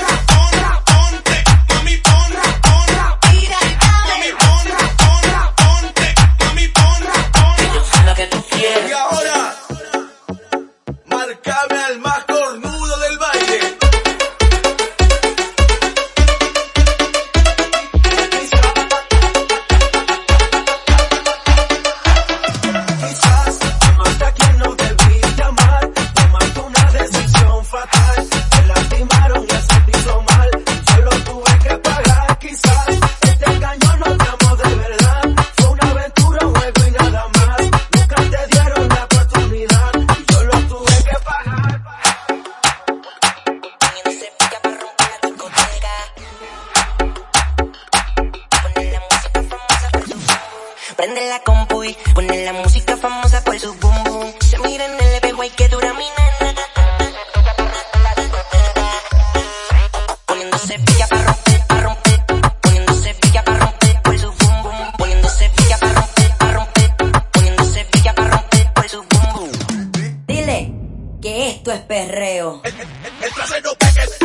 Yeah. Prende la compu y pone la música famosa por su boom boom. Se mira en el espejo y que dura mi nena. Poniéndose pilla para romper, para romper. Poniéndose pilla para romper por su boom boom. Poniéndose pilla para romper, para romper. Poniéndose pilla para romper por su boom boom. Dile que esto es perreo. El, el, Thank